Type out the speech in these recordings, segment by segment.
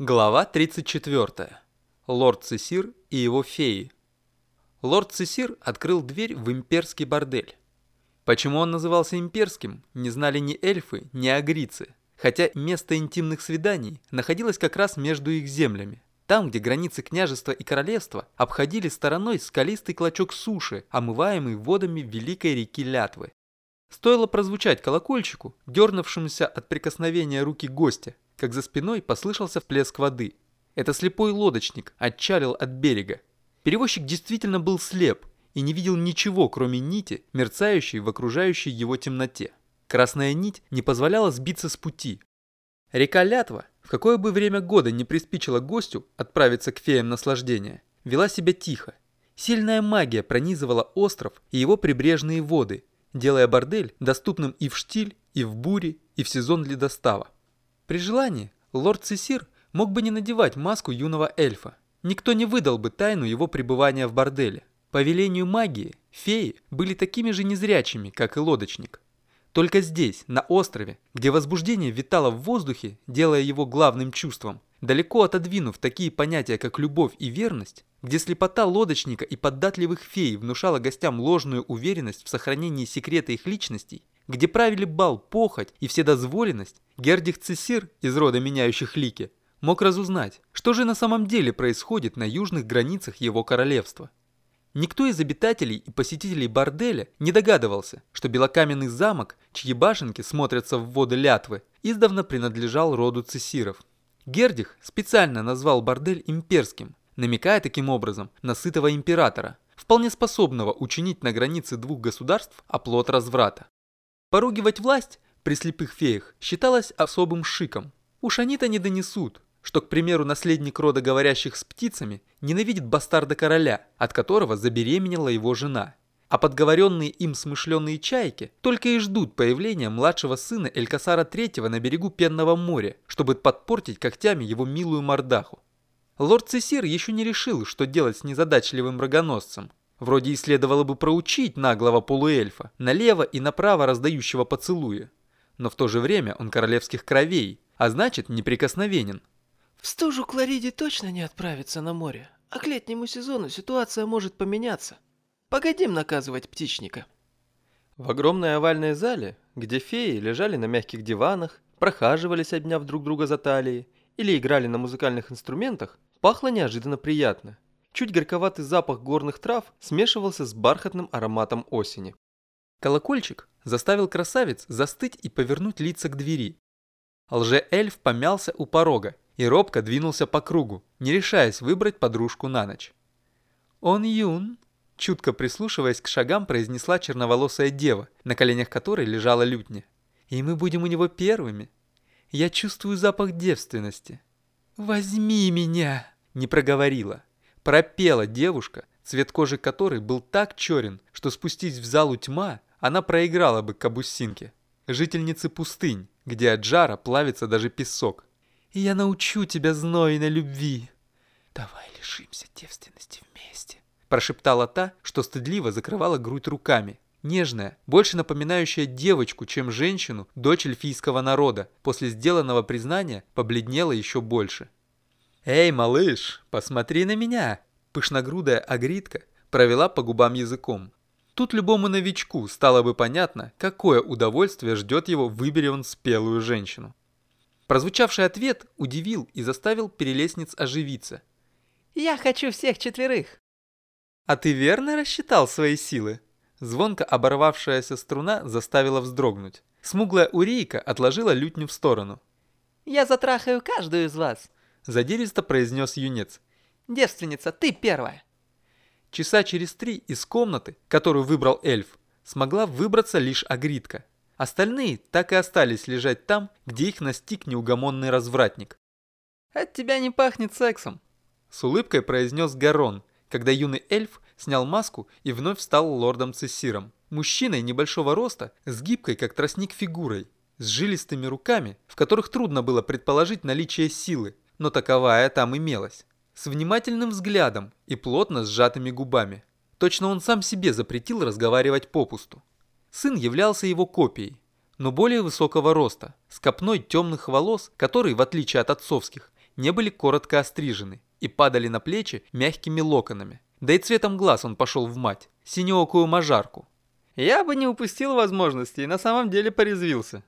Глава 34. Лорд Цесир и его феи. Лорд Цесир открыл дверь в имперский бордель. Почему он назывался имперским, не знали ни эльфы, ни агрицы, хотя место интимных свиданий находилось как раз между их землями. Там, где границы княжества и королевства обходили стороной скалистый клочок суши, омываемый водами великой реки Лятвы. Стоило прозвучать колокольчику, дернувшемуся от прикосновения руки гостя, как за спиной послышался всплеск воды. Это слепой лодочник отчалил от берега. Перевозчик действительно был слеп и не видел ничего, кроме нити, мерцающей в окружающей его темноте. Красная нить не позволяла сбиться с пути. Река Лятва, в какое бы время года не приспичило гостю отправиться к феям наслаждения, вела себя тихо. Сильная магия пронизывала остров и его прибрежные воды, делая бордель доступным и в штиль, и в буре, и в сезон ледостава. При желании, лорд Цесир мог бы не надевать маску юного эльфа. Никто не выдал бы тайну его пребывания в борделе. По велению магии, феи были такими же незрячими, как и лодочник. Только здесь, на острове, где возбуждение витало в воздухе, делая его главным чувством, далеко отодвинув такие понятия, как любовь и верность, где слепота лодочника и податливых фей внушала гостям ложную уверенность в сохранении секрета их личностей, где правили бал, похоть и вседозволенность, Гердих Цесир из рода меняющих лики мог разузнать, что же на самом деле происходит на южных границах его королевства. Никто из обитателей и посетителей борделя не догадывался, что белокаменный замок, чьи башенки смотрятся в воды Лятвы, издавна принадлежал роду Цесиров. Гердих специально назвал бордель имперским, намекая таким образом на сытого императора, вполне способного учинить на границе двух государств оплот разврата. Поругивать власть при слепых феях считалось особым шиком. Уж они-то не донесут, что, к примеру, наследник рода говорящих с птицами ненавидит бастарда короля, от которого забеременела его жена. А подговоренные им смышленные чайки только и ждут появления младшего сына Элькасара III на берегу Пенного моря, чтобы подпортить когтями его милую мордаху. Лорд Цесир еще не решил, что делать с незадачливым рогоносцем, Вроде и следовало бы проучить наглого полуэльфа, налево и направо раздающего поцелуя. Но в то же время он королевских кровей, а значит неприкосновенен. В стужу Клариде точно не отправится на море, а к летнему сезону ситуация может поменяться. Погодим наказывать птичника. В огромной овальной зале, где феи лежали на мягких диванах, прохаживались, обняв друг друга за талии, или играли на музыкальных инструментах, пахло неожиданно приятно – Чуть горьковатый запах горных трав смешивался с бархатным ароматом осени. Колокольчик заставил красавец застыть и повернуть лица к двери. Лже-эльф помялся у порога и робко двинулся по кругу, не решаясь выбрать подружку на ночь. «Он юн», – чутко прислушиваясь к шагам, произнесла черноволосая дева, на коленях которой лежала лютня. «И мы будем у него первыми. Я чувствую запах девственности». «Возьми меня!» – не проговорила. Пропела девушка, цвет кожи которой был так черен, что спустись в залу тьма, она проиграла бы кабусинке. Жительницы пустынь, где от жара плавится даже песок. Я научу тебя знойной любви. Давай лишимся девственности вместе. Прошептала та, что стыдливо закрывала грудь руками. Нежная, больше напоминающая девочку, чем женщину, дочь эльфийского народа, после сделанного признания побледнела еще больше. «Эй, малыш, посмотри на меня!» Пышногрудая агритка провела по губам языком. Тут любому новичку стало бы понятно, какое удовольствие ждет его, выбери он спелую женщину. Прозвучавший ответ удивил и заставил перелестниц оживиться. «Я хочу всех четверых!» «А ты верно рассчитал свои силы?» Звонко оборвавшаяся струна заставила вздрогнуть. Смуглая урейка отложила лютню в сторону. «Я затрахаю каждую из вас!» Задиристо произнес юнец. «Девственница, ты первая!» Часа через три из комнаты, которую выбрал эльф, смогла выбраться лишь Агритка. Остальные так и остались лежать там, где их настиг неугомонный развратник. «От тебя не пахнет сексом», — с улыбкой произнес Гарон, когда юный эльф снял маску и вновь стал лордом Цессиром. Мужчиной небольшого роста, с гибкой, как тростник фигурой, с жилистыми руками, в которых трудно было предположить наличие силы, но таковая там имелась. С внимательным взглядом и плотно сжатыми губами. Точно он сам себе запретил разговаривать попусту. Сын являлся его копией, но более высокого роста, с копной темных волос, который, в отличие от отцовских, не были коротко острижены и падали на плечи мягкими локонами. Да и цветом глаз он пошел в мать, синеокую мажарку. Я бы не упустил возможности и на самом деле порезвился.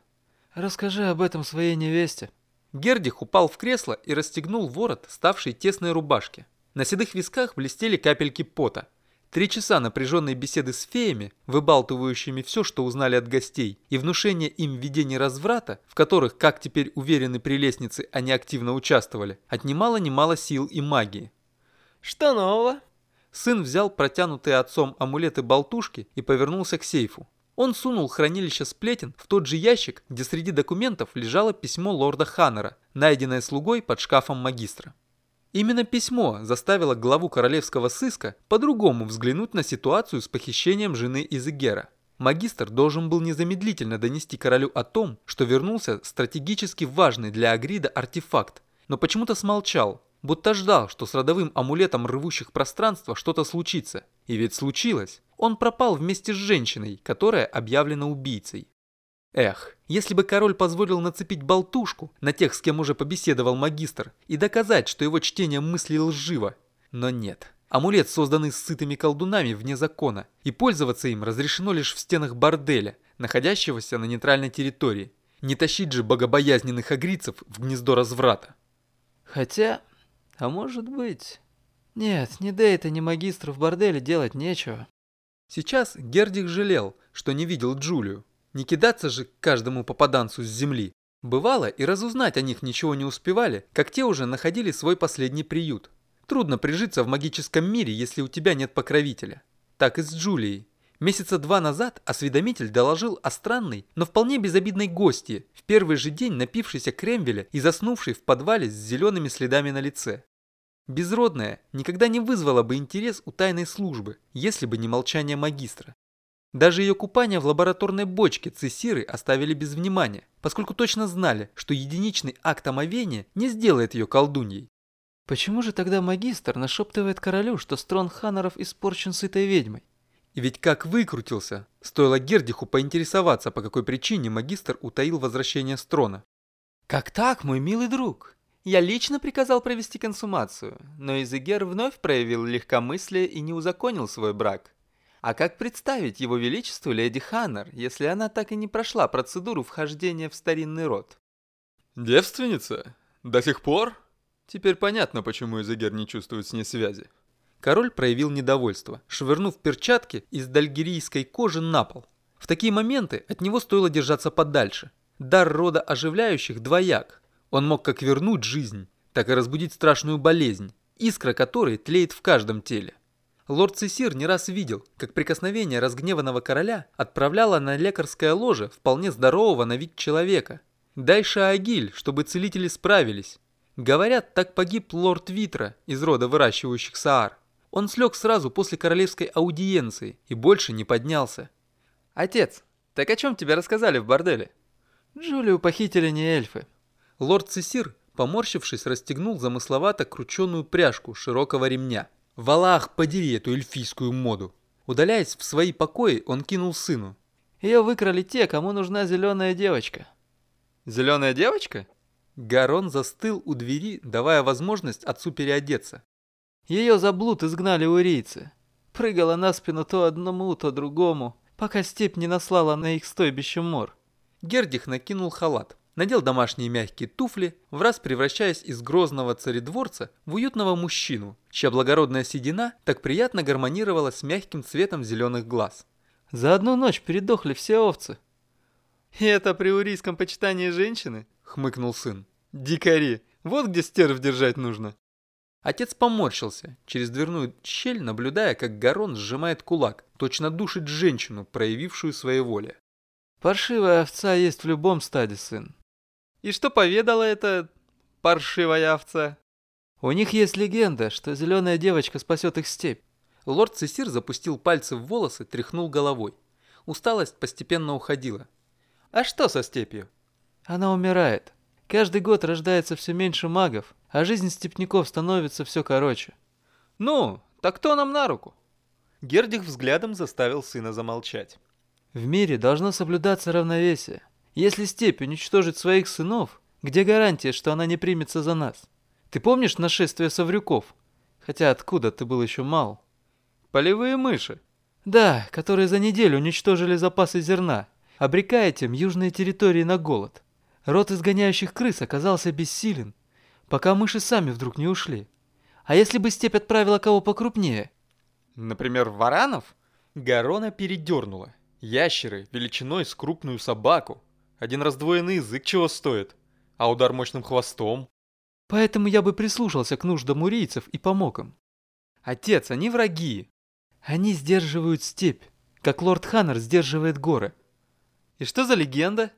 Расскажи об этом своей невесте. Гердих упал в кресло и расстегнул ворот, ставшей тесной рубашки. На седых висках блестели капельки пота. Три часа напряженной беседы с феями, выбалтывающими все, что узнали от гостей, и внушение им видений разврата, в которых, как теперь уверены прелестницы, они активно участвовали, отнимало немало сил и магии. «Что нового?» Сын взял протянутые отцом амулеты-болтушки и повернулся к сейфу. Он сунул хранилище сплетен в тот же ящик, где среди документов лежало письмо лорда Ханнера, найденное слугой под шкафом магистра. Именно письмо заставило главу королевского сыска по-другому взглянуть на ситуацию с похищением жены Изегера. Магистр должен был незамедлительно донести королю о том, что вернулся стратегически важный для Агрида артефакт, но почему-то смолчал, будто ждал, что с родовым амулетом рвущих пространства что-то случится. И ведь случилось. Он пропал вместе с женщиной, которая объявлена убийцей. Эх, если бы король позволил нацепить болтушку на тех, с кем уже побеседовал магистр, и доказать, что его чтение мысли лживо. Но нет. Амулет, созданный сытыми колдунами вне закона, и пользоваться им разрешено лишь в стенах борделя, находящегося на нейтральной территории. Не тащить же богобоязненных агрицев в гнездо разврата. Хотя, а может быть... Нет, ни Дейта, ни магистру в борделе делать нечего. Сейчас Гердик жалел, что не видел Джулию. Не кидаться же к каждому попаданцу с земли. Бывало, и разузнать о них ничего не успевали, как те уже находили свой последний приют. Трудно прижиться в магическом мире, если у тебя нет покровителя. Так и с Джулией. Месяца два назад осведомитель доложил о странной, но вполне безобидной гости, в первый же день напившейся кремвеля и заснувшей в подвале с зелеными следами на лице. Безродная никогда не вызвала бы интерес у тайной службы, если бы не молчание магистра. Даже ее купание в лабораторной бочке цессиры оставили без внимания, поскольку точно знали, что единичный акт омовения не сделает ее колдуньей. Почему же тогда магистр нашептывает королю, что строн Ханнеров испорчен сытой ведьмой? И ведь как выкрутился, стоило Гердиху поинтересоваться, по какой причине магистр утаил возвращение с трона. «Как так, мой милый друг? Я лично приказал провести консумацию, но Изегер вновь проявил легкомыслие и не узаконил свой брак. А как представить его величеству леди Ханнер, если она так и не прошла процедуру вхождения в старинный род? Девственница? До сих пор? Теперь понятно, почему Изегер не чувствует с ней связи. Король проявил недовольство, швырнув перчатки из дальгерийской кожи на пол. В такие моменты от него стоило держаться подальше. Дар рода оживляющих двояк. Он мог как вернуть жизнь, так и разбудить страшную болезнь, искра которой тлеет в каждом теле. Лорд Цесир не раз видел, как прикосновение разгневанного короля отправляло на лекарское ложе вполне здорового на вид человека. Дай Шаагиль, чтобы целители справились. Говорят, так погиб лорд Витра из рода выращивающих Саар. Он слег сразу после королевской аудиенции и больше не поднялся. «Отец, так о чем тебе рассказали в борделе?» Джулию похитили не эльфы. Лорд Цесир, поморщившись, расстегнул замысловато крученную пряжку широкого ремня. Валах, подери эту эльфийскую моду. Удаляясь в свои покои, он кинул сыну. Ее выкрали те, кому нужна зеленая девочка. Зеленая девочка? Гарон застыл у двери, давая возможность отцу переодеться. Ее за блуд изгнали урийцы. Прыгала на спину то одному, то другому, пока степь не наслала на их стойбище мор. Гердих накинул халат надел домашние мягкие туфли, в раз превращаясь из грозного царедворца в уютного мужчину, чья благородная седина так приятно гармонировала с мягким цветом зеленых глаз. «За одну ночь передохли все овцы». «И это при урийском почитании женщины?» — хмыкнул сын. «Дикари! Вот где стерв держать нужно!» Отец поморщился, через дверную щель наблюдая, как Гарон сжимает кулак, точно душит женщину, проявившую своеволие. «Паршивая овца есть в любом стаде, сын. И что поведала эта паршивая овца? У них есть легенда, что зеленая девочка спасет их степь. Лорд Цесир запустил пальцы в волосы, тряхнул головой. Усталость постепенно уходила. А что со степью? Она умирает. Каждый год рождается все меньше магов, а жизнь степняков становится все короче. Ну, так кто нам на руку? Гердих взглядом заставил сына замолчать. В мире должно соблюдаться равновесие. Если степь уничтожит своих сынов, где гарантия, что она не примется за нас? Ты помнишь нашествие соврюков? Хотя откуда ты был еще мал? Полевые мыши. Да, которые за неделю уничтожили запасы зерна, обрекая тем южные территории на голод. Рот изгоняющих крыс оказался бессилен, пока мыши сами вдруг не ушли. А если бы степь отправила кого покрупнее? Например, варанов? Гарона передернула. Ящеры величиной с крупную собаку. Один раздвоенный язык чего стоит? А удар мощным хвостом? Поэтому я бы прислушался к нуждам урийцев и помог им. Отец, они враги. Они сдерживают степь, как лорд Ханнер сдерживает горы. И что за легенда?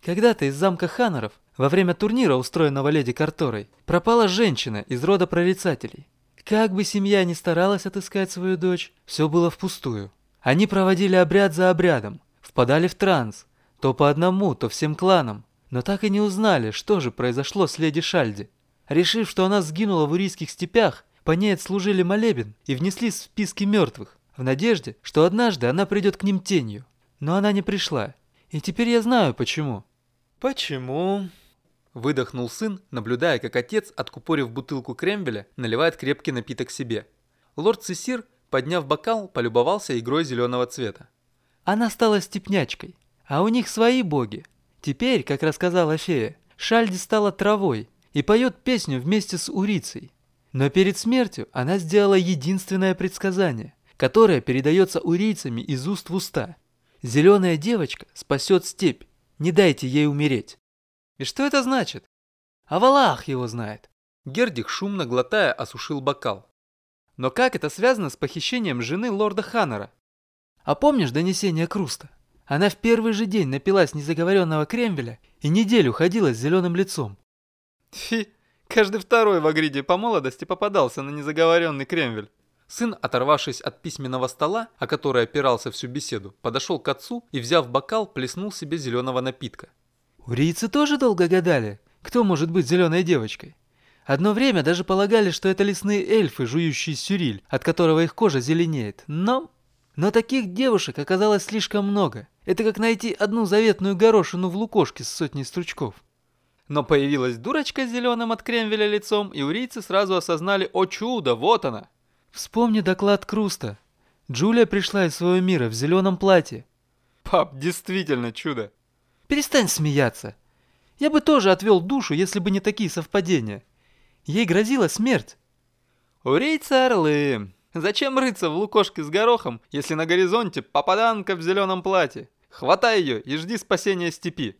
Когда-то из замка Ханнеров, во время турнира, устроенного леди Карторой, пропала женщина из рода прорицателей. Как бы семья ни старалась отыскать свою дочь, все было впустую. Они проводили обряд за обрядом, впадали в транс, то по одному, то всем кланам, но так и не узнали, что же произошло с леди Шальди. Решив, что она сгинула в урийских степях, по ней отслужили молебен и внесли в списки мертвых, в надежде, что однажды она придет к ним тенью. Но она не пришла, и теперь я знаю почему. «Почему?» Выдохнул сын, наблюдая, как отец, откупорив бутылку крембеля, наливает крепкий напиток себе. Лорд Цесир подняв бокал, полюбовался игрой зеленого цвета. Она стала степнячкой, а у них свои боги. Теперь, как рассказала фея, Шальди стала травой и поет песню вместе с Урицей. Но перед смертью она сделала единственное предсказание, которое передается урийцами из уст в уста. Зеленая девочка спасет степь, не дайте ей умереть. И что это значит? А Валах его знает. Гердих, шумно глотая, осушил бокал. Но как это связано с похищением жены лорда Ханнера? А помнишь донесение Круста? Она в первый же день напилась незаговоренного кремвеля и неделю ходила с зеленым лицом. Фи, каждый второй в Агриде по молодости попадался на незаговоренный кремвель. Сын, оторвавшись от письменного стола, о который опирался всю беседу, подошел к отцу и, взяв бокал, плеснул себе зеленого напитка. Урийцы тоже долго гадали, кто может быть зеленой девочкой. Одно время даже полагали, что это лесные эльфы, жующие сюриль, от которого их кожа зеленеет. Но... Но таких девушек оказалось слишком много. Это как найти одну заветную горошину в лукошке с сотней стручков. Но появилась дурочка с зеленым от кремвеля лицом, и урийцы сразу осознали «О чудо, вот она!» Вспомни доклад Круста. Джулия пришла из своего мира в зеленом платье. Пап, действительно чудо. Перестань смеяться. Я бы тоже отвел душу, если бы не такие совпадения. Ей грозила смерть. Урейцы орлы. Зачем рыться в лукошке с горохом, если на горизонте попаданка в зеленом платье? Хватай ее и жди спасения степи.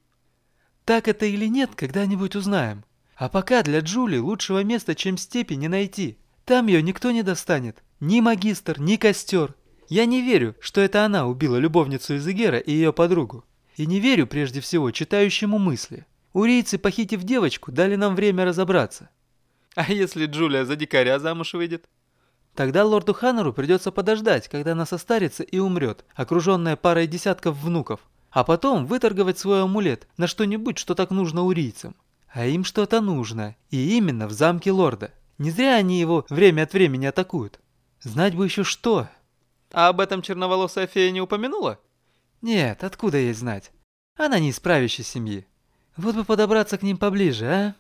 Так это или нет, когда-нибудь узнаем. А пока для Джули лучшего места, чем степи, не найти. Там ее никто не достанет. Ни магистр, ни костер. Я не верю, что это она убила любовницу Изегера и ее подругу. И не верю, прежде всего, читающему мысли. Урийцы, похитив девочку, дали нам время разобраться. А если Джулия за дикаря замуж выйдет? Тогда лорду Ханнеру придется подождать, когда она состарится и умрет, окруженная парой десятков внуков, а потом выторговать свой амулет на что-нибудь, что так нужно урийцам. А им что-то нужно, и именно в замке лорда. Не зря они его время от времени атакуют. Знать бы еще что. А об этом черноволосая фея не упомянула? Нет, откуда ей знать? Она не из правящей семьи. Вот бы подобраться к ним поближе, а?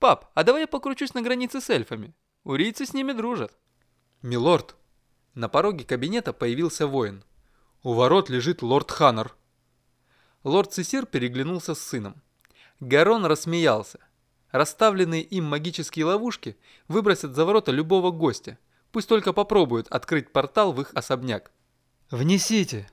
«Пап, а давай я покручусь на границе с эльфами. Урийцы с ними дружат». «Милорд». На пороге кабинета появился воин. «У ворот лежит лорд Ханнер». Лорд Цесир переглянулся с сыном. Гарон рассмеялся. Расставленные им магические ловушки выбросят за ворота любого гостя. Пусть только попробуют открыть портал в их особняк. «Внесите!»